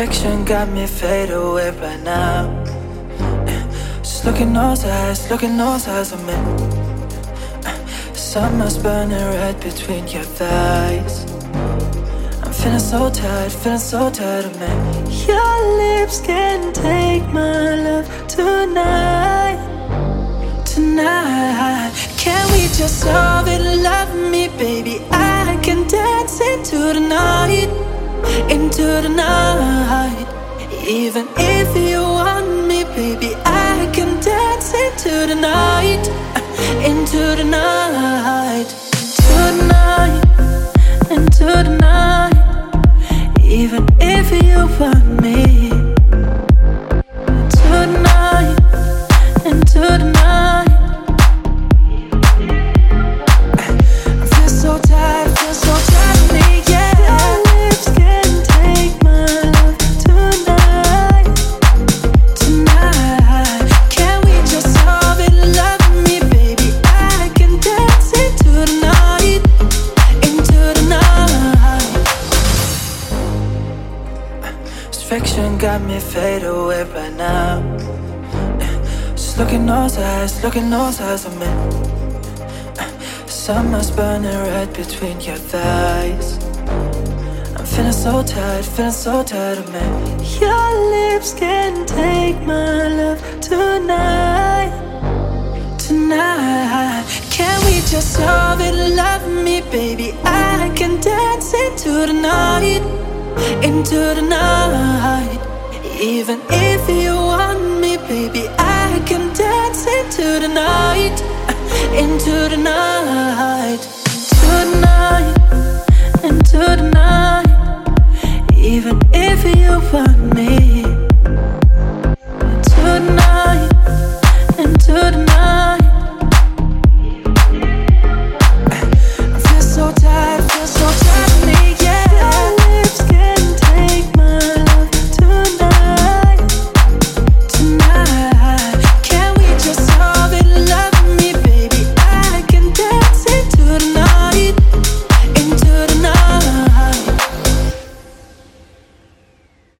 Fiction got me fade away right now. Just look in those eyes, look in those eyes of me. Summer's burning right between your thighs. I'm feeling so tired, feeling so tired of me. Your lips can take my love tonight, tonight. Can we just solve it? Love me, baby. I can dance into the night, into the night. Even if you want me, baby, I can dance into the night, into the night, into the night, into the night. Even if you want me, This fiction got me fade away right now. Just look in those eyes, look in those eyes of me. Summer's burning right between your thighs. I'm feeling so tired, feeling so tired of me. Your lips can take my love tonight, tonight. Can we just solve it? Love me, baby. I can dance into the night, into the night. Even if you want me, baby, I can dance into the night, into the night, into the night, into the night. Even if you want me,